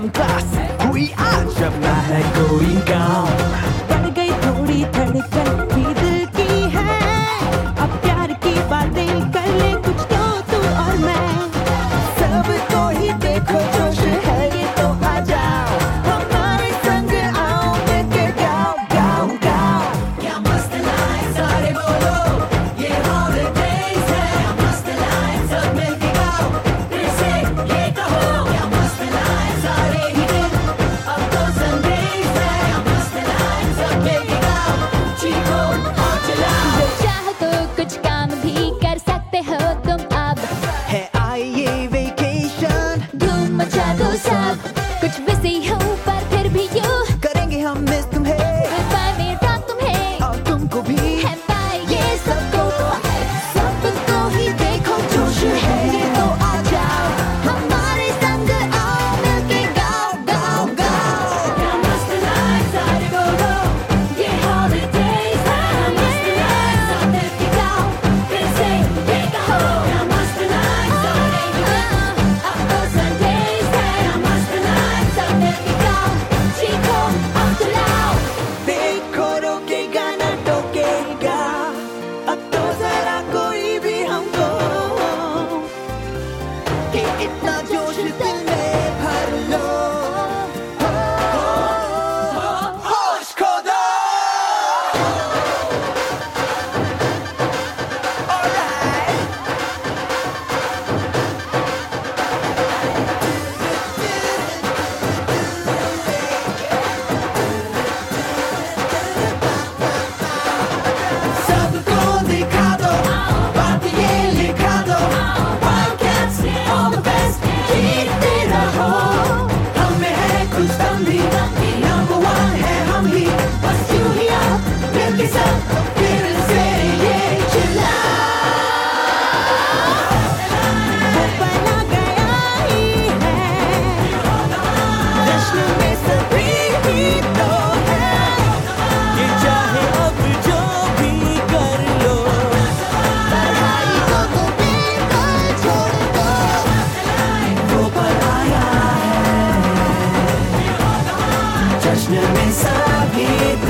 I'm classy We are Japan like going down 就是最美。vida.